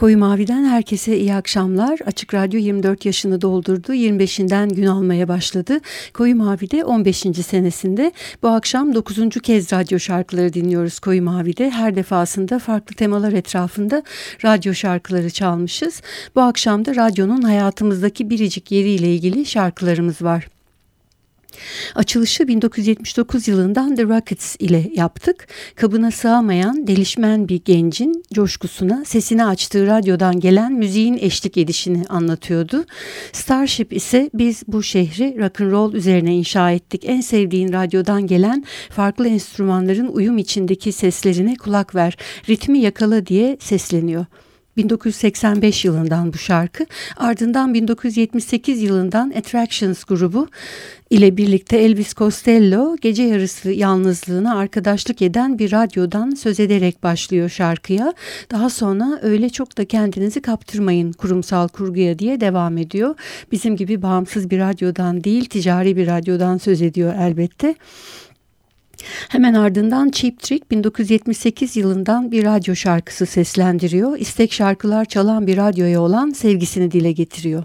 Koyu Mavi'den herkese iyi akşamlar. Açık Radyo 24 yaşını doldurdu. 25'inden gün almaya başladı. Koyu Mavi'de 15. senesinde. Bu akşam 9. kez radyo şarkıları dinliyoruz Koyu Mavi'de. Her defasında farklı temalar etrafında radyo şarkıları çalmışız. Bu akşam da radyonun hayatımızdaki biricik yeriyle ilgili şarkılarımız var. Açılışı 1979 yılından The Rockets ile yaptık. Kabına sığamayan delişmen bir gencin coşkusuna sesini açtığı radyodan gelen müziğin eşlik edişini anlatıyordu. Starship ise biz bu şehri rock'n'roll üzerine inşa ettik. En sevdiğin radyodan gelen farklı enstrümanların uyum içindeki seslerine kulak ver, ritmi yakala diye sesleniyor. 1985 yılından bu şarkı. Ardından 1978 yılından Attractions grubu ile birlikte Elvis Costello gece yarısı yalnızlığına arkadaşlık eden bir radyodan söz ederek başlıyor şarkıya. Daha sonra öyle çok da kendinizi kaptırmayın kurumsal kurguya diye devam ediyor. Bizim gibi bağımsız bir radyodan değil ticari bir radyodan söz ediyor elbette. Hemen ardından Cheap Trick 1978 yılından bir radyo şarkısı seslendiriyor. İstek şarkılar çalan bir radyoya olan sevgisini dile getiriyor.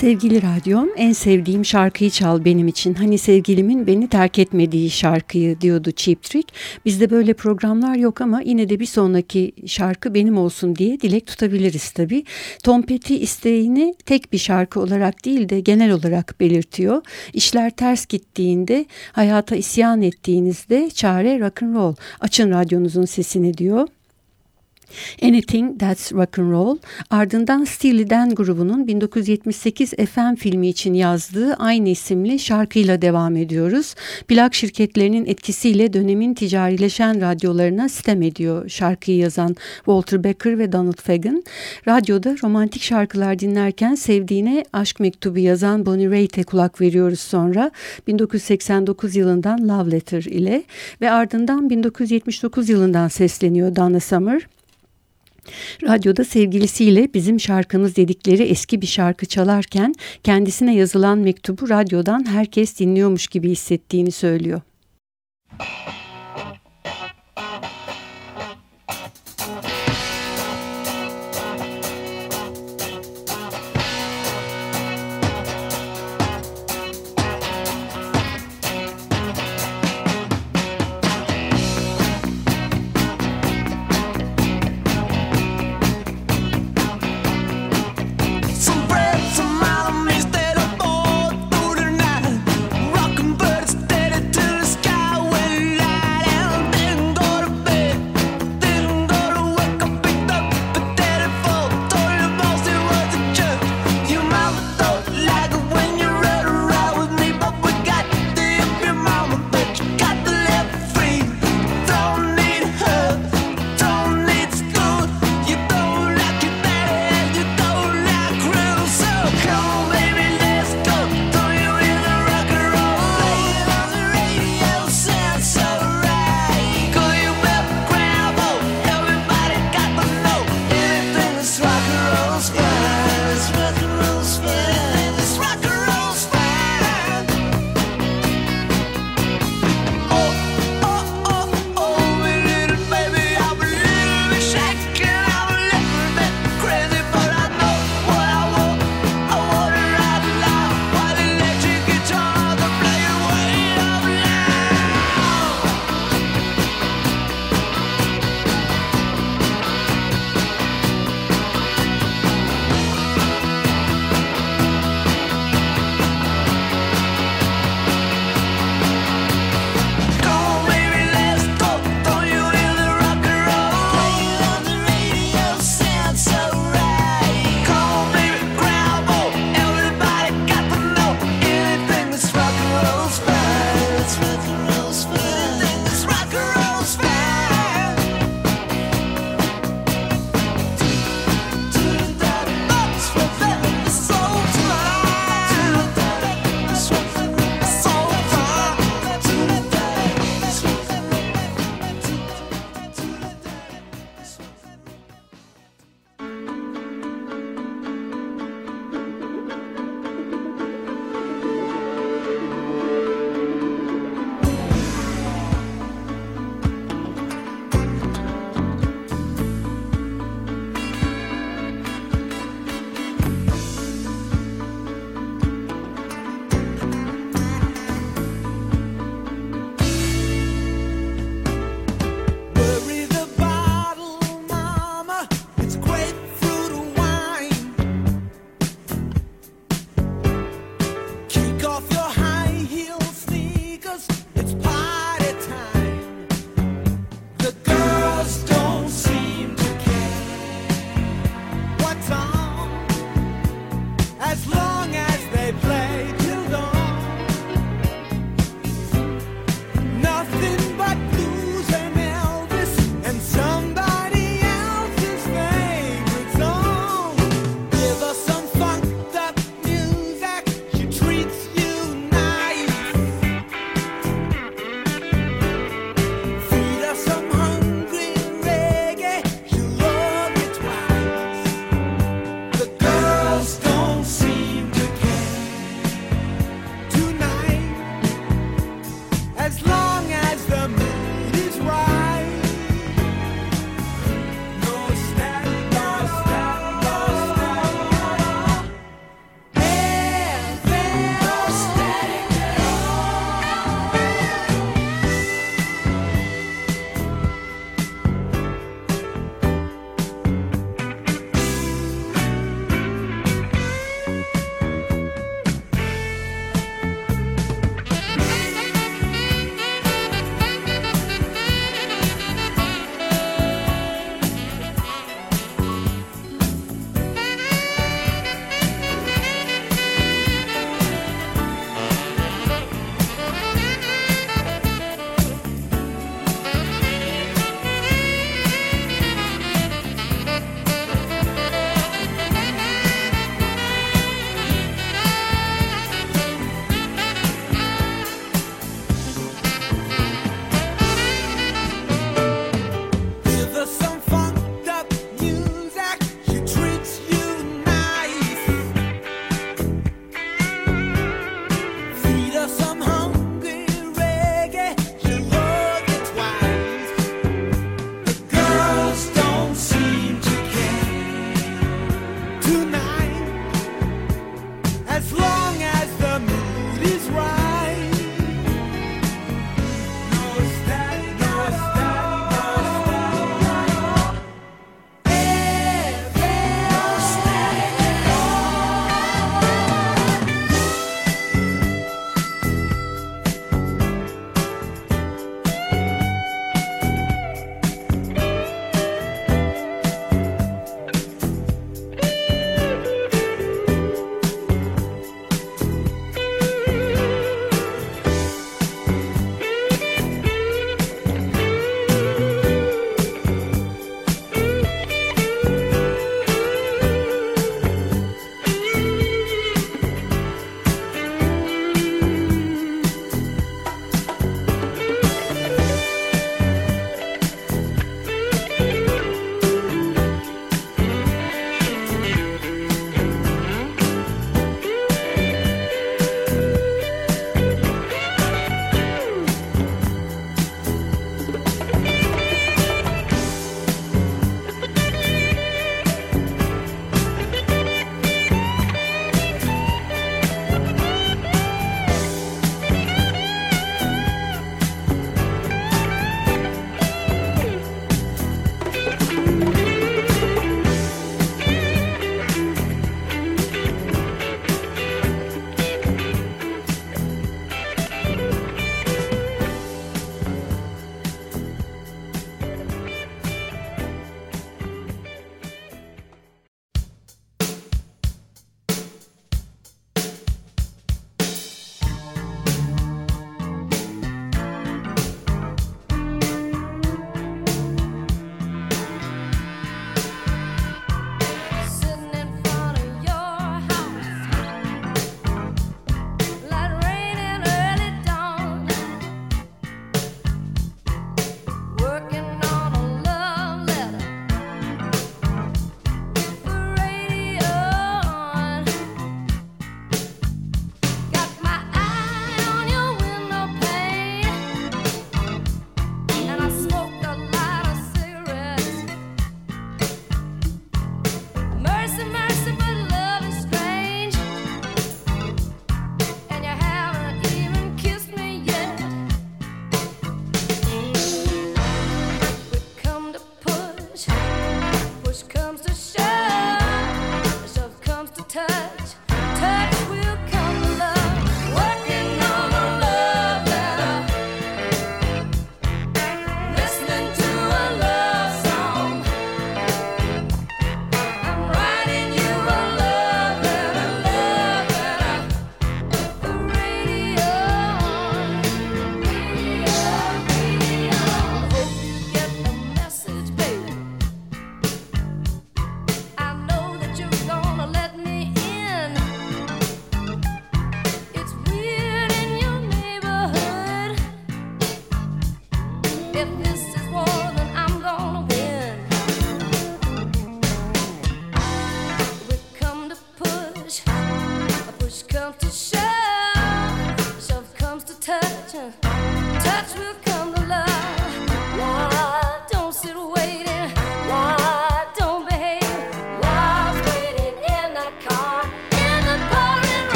Sevgili radyom en sevdiğim şarkıyı çal benim için. Hani sevgilimin beni terk etmediği şarkıyı diyordu Cheap Trick. Bizde böyle programlar yok ama yine de bir sonraki şarkı benim olsun diye dilek tutabiliriz tabii. Tom Petty isteğini tek bir şarkı olarak değil de genel olarak belirtiyor. İşler ters gittiğinde, hayata isyan ettiğinizde çare rock and roll. Açın radyonuzun sesini diyor. Anything That's Rock and Roll ardından Steely Dan grubunun 1978 FM filmi için yazdığı aynı isimli şarkıyla devam ediyoruz. Plak şirketlerinin etkisiyle dönemin ticarileşen radyolarına sitem ediyor şarkıyı yazan Walter Becker ve Donald Fagen. Radyoda romantik şarkılar dinlerken sevdiğine aşk mektubu yazan Bonnie Raitt'e kulak veriyoruz sonra 1989 yılından Love Letter ile ve ardından 1979 yılından sesleniyor Donna Summer. Radyoda sevgilisiyle bizim şarkımız dedikleri eski bir şarkı çalarken kendisine yazılan mektubu radyodan herkes dinliyormuş gibi hissettiğini söylüyor. to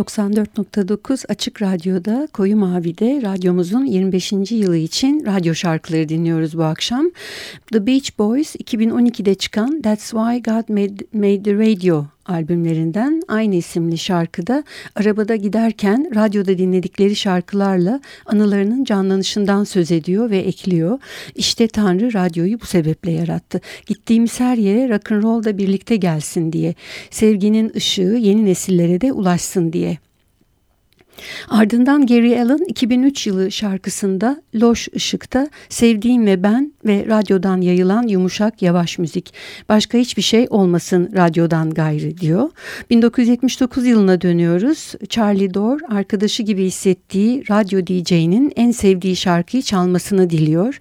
94.9 Açık Radyo'da Koyu Mavi'de radyomuzun 25. yılı için radyo şarkıları dinliyoruz bu akşam. The Beach Boys 2012'de çıkan That's Why God Made, Made the Radio albümlerinden aynı isimli şarkıda arabada giderken radyoda dinledikleri şarkılarla anılarının canlanışından söz ediyor ve ekliyor. İşte Tanrı radyoyu bu sebeple yarattı. Gittiğimiz her yere rock'n'roll da birlikte gelsin diye. Sevginin ışığı yeni nesillere de ulaşsın diye. Ardından Gary Allen 2003 yılı şarkısında Loş Işık'ta Sevdiğim ve Ben ve radyodan yayılan yumuşak yavaş müzik. Başka hiçbir şey olmasın radyodan gayrı diyor. 1979 yılına dönüyoruz. Charlie Dore arkadaşı gibi hissettiği radyo DJ'nin en sevdiği şarkıyı çalmasını diliyor.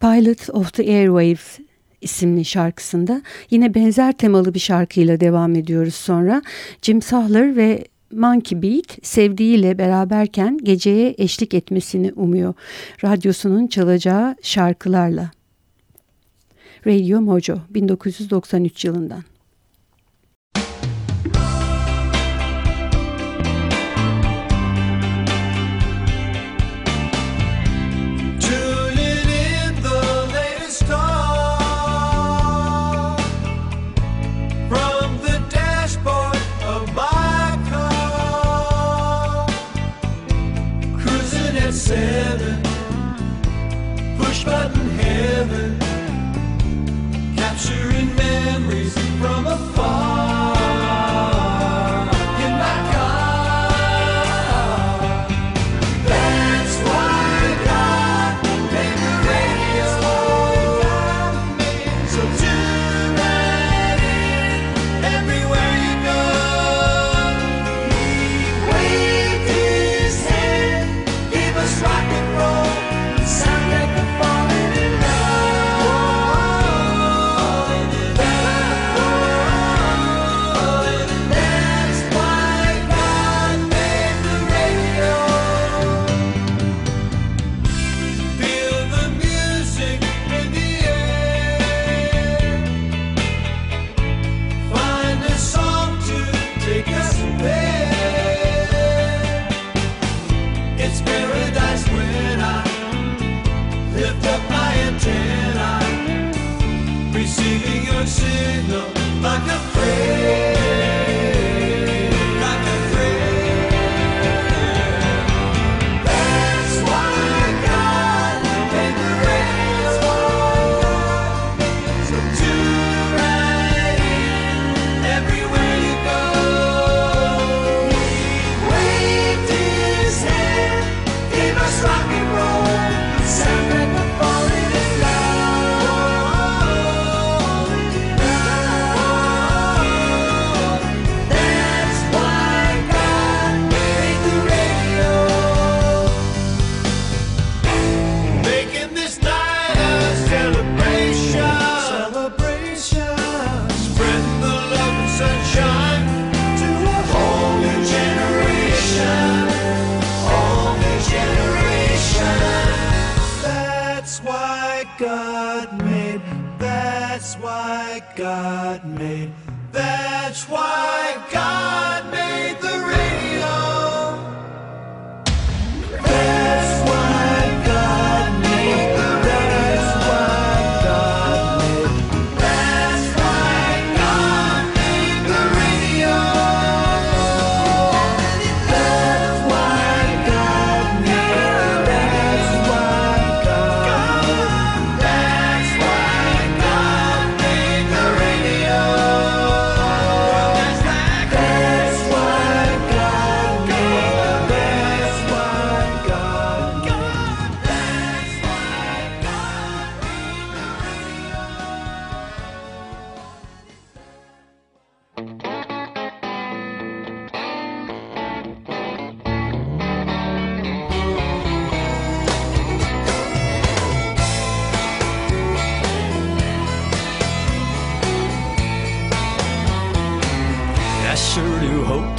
Pilot of the Airwaves isimli şarkısında yine benzer temalı bir şarkıyla devam ediyoruz sonra. Jim Sahler ve Monkey Beat sevdiğiyle beraberken geceye eşlik etmesini umuyor. Radyosunun çalacağı şarkılarla. Radio Mojo 1993 yılından.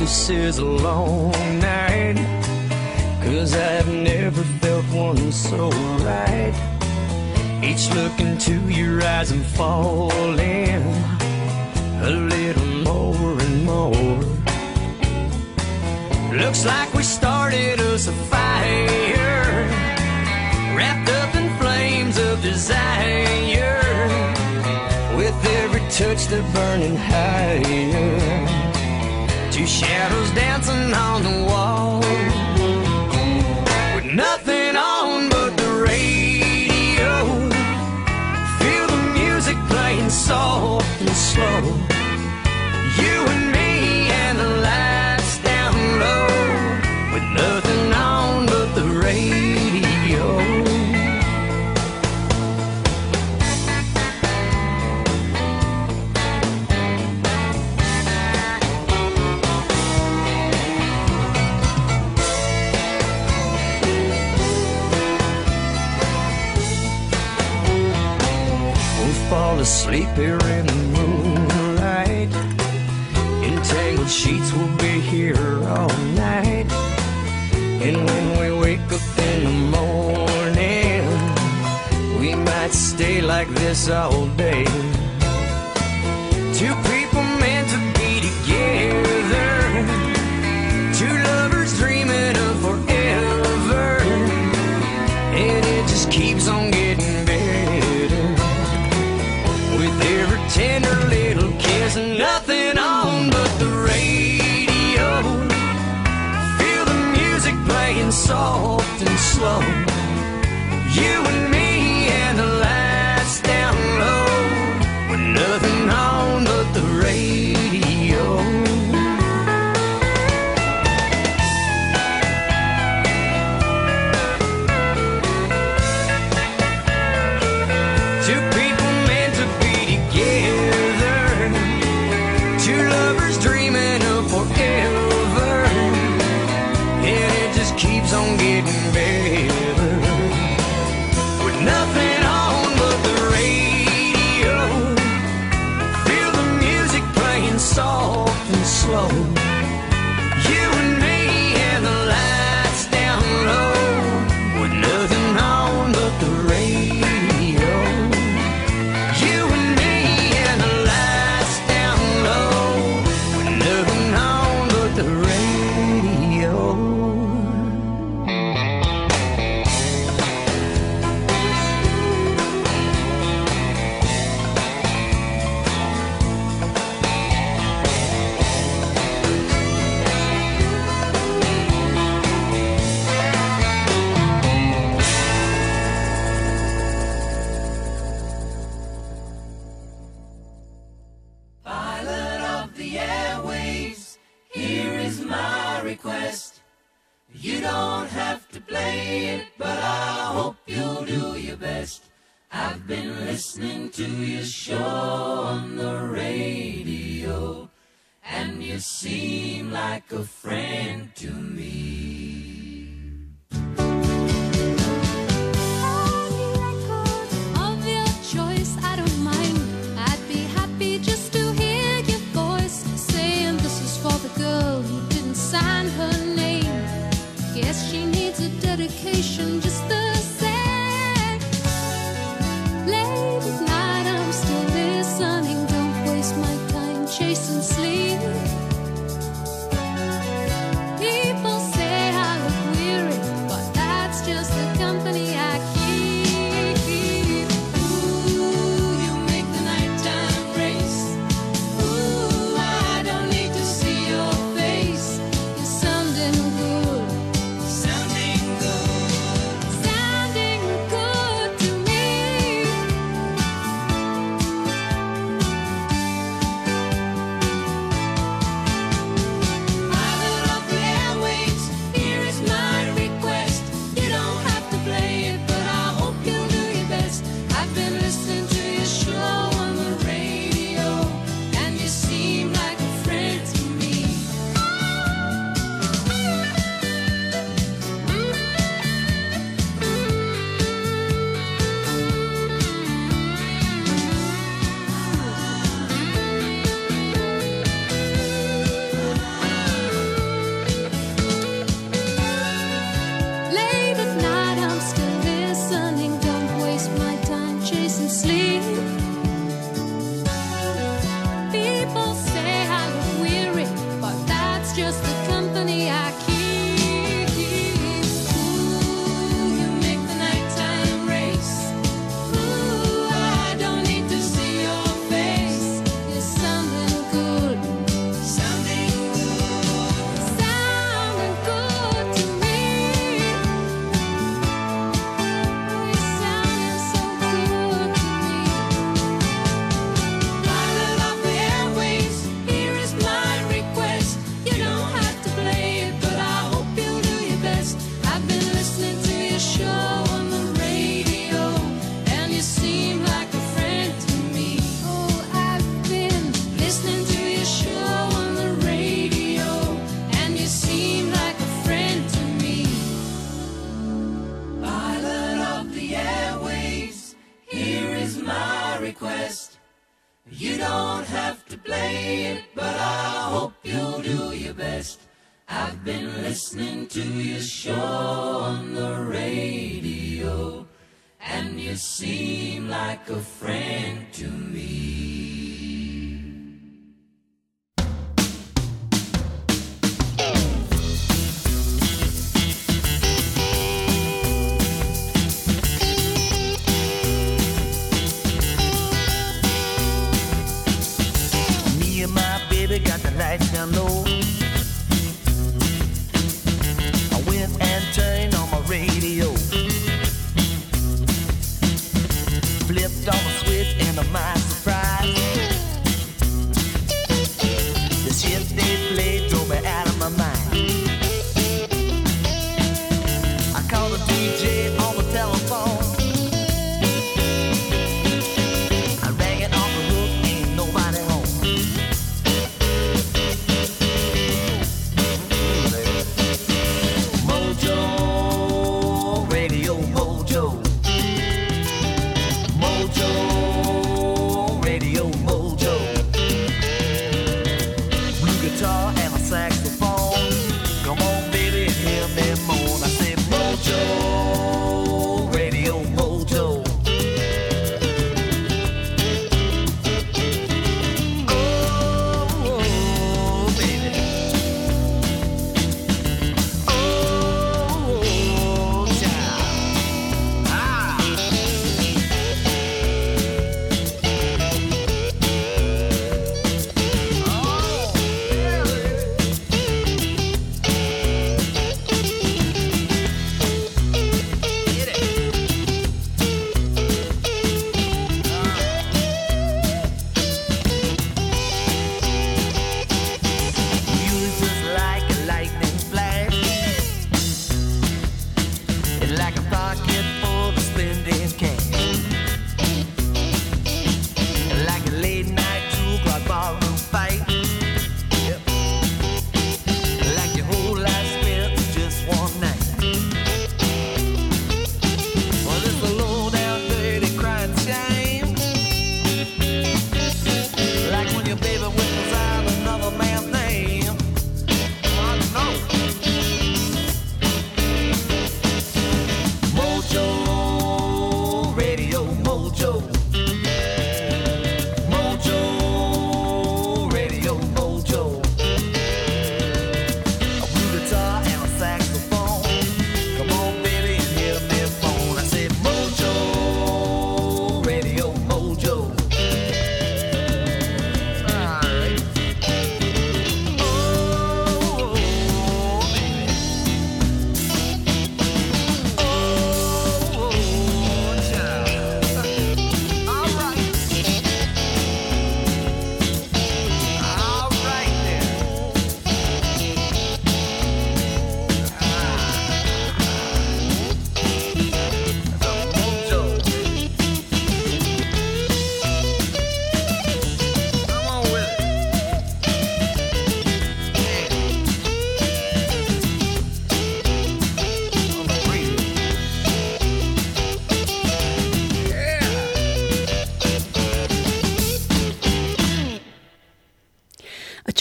this is a long night Cause I've never felt one so right. Each look into your eyes I'm falling A little more and more. Looks like we started us a fire Wrapped up in flames of desire. With every touch they're burning higher. Two shadows dancing on the wall. With nothing on but the radio. Feel the music playing soft and slow. Here in the moonlight. Entangled sheets will be here all night. And when we wake up in the morning, we might stay like this all day. You don't have to play it, but I hope you'll do your best. I've been listening to your show on the radio, and you seem like a friend to me.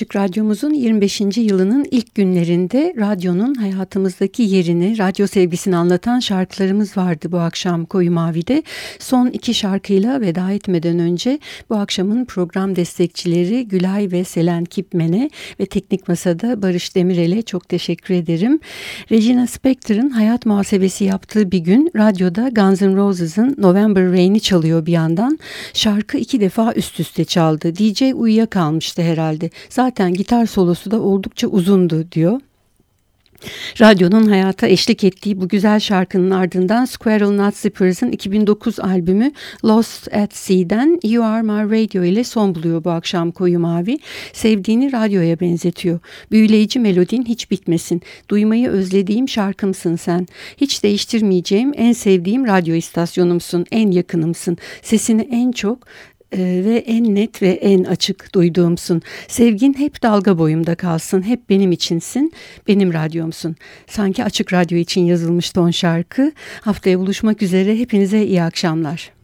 Açık Radyomuzun 25. yılının ilk günlerinde radyonun hayatımızdaki yerini, radyo sevgisini anlatan şarkılarımız vardı bu akşam Koyu Mavi'de. Son iki şarkıyla veda etmeden önce bu akşamın program destekçileri Gülay ve Selen Kipmen'e ve Teknik Masa'da Barış Demirel'e çok teşekkür ederim. Regina Spektor'ın hayat muhasebesi yaptığı bir gün radyoda Guns N' Roses'ın November Rain'i çalıyor bir yandan. Şarkı iki defa üst üste çaldı. DJ uyuyakalmıştı herhalde. Zaten gitar solosu da oldukça uzundu diyor. Radyonun hayata eşlik ettiği bu güzel şarkının ardından Squirrel Nut Zippers'ın 2009 albümü Lost at Sea'den You Are My Radio ile son buluyor bu akşam Koyu Mavi. Sevdiğini radyoya benzetiyor. Büyüleyici melodin hiç bitmesin. Duymayı özlediğim şarkımsın sen. Hiç değiştirmeyeceğim en sevdiğim radyo istasyonumsun. En yakınımsın. Sesini en çok ve en net ve en açık duyduğumsun. Sevgin hep dalga boyumda kalsın, hep benim içinsin, benim radyomsun. Sanki açık radyo için yazılmış ton şarkı. Haftaya buluşmak üzere, hepinize iyi akşamlar.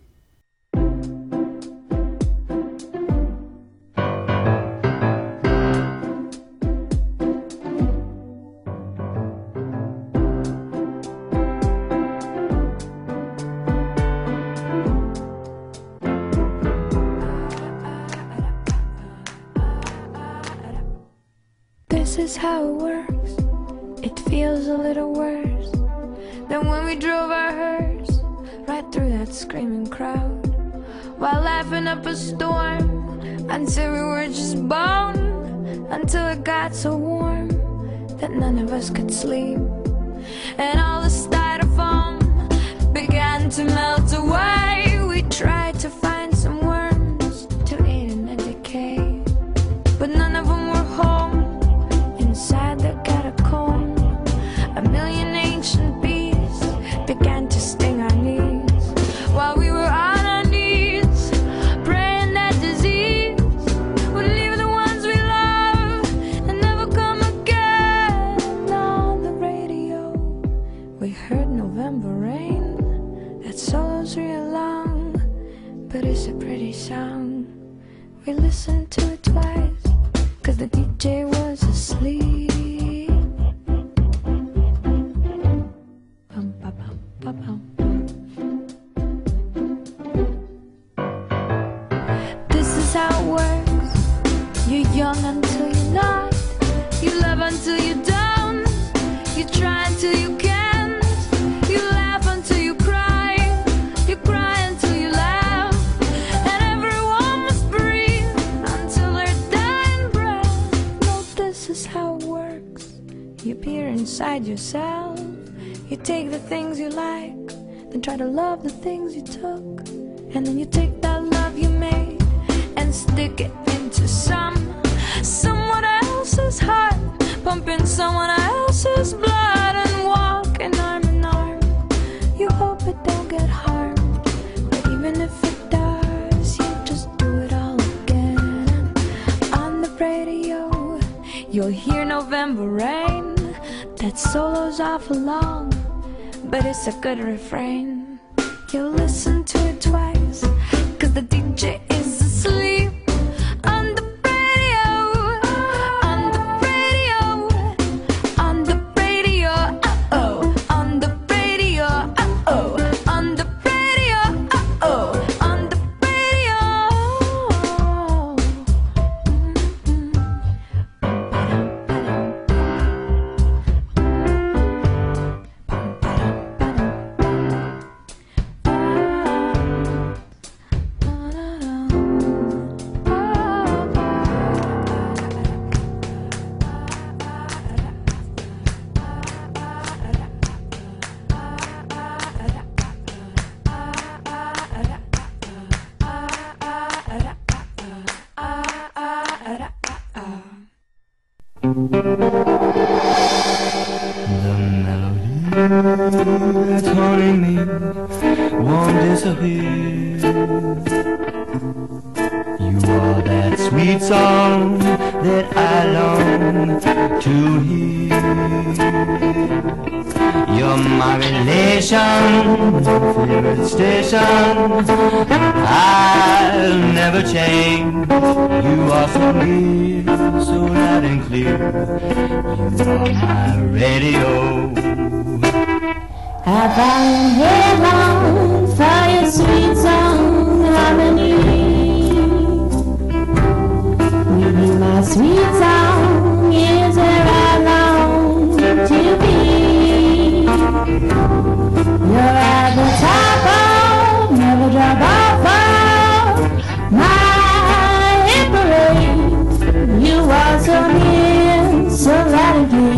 Is how it works. It feels a little worse than when we drove our hearse right through that screaming crowd while laughing up a storm until we were just bone until it got so warm that none of us could sleep and all the styrofoam began to melt away. We tried to then try to love the things you took. And then you take that love you made and stick it into some someone else's heart, pumping someone else's blood and walking arm in arm. You hope it don't get harmed, but even if it does, you just do it all again. On the radio, you'll hear November rain. That solo's awful long, but it's a good refrain. You'll listen to it twice, cause the DJ disappear. You are that sweet song that I long to hear. You're my relation, favorite station. I'll never change. You are so near, so loud and clear. You are my radio. I found heaven your sweet song harmony. My sweet is where I long to be. You're at the top of, never drop off of my parade. You are so near, so loud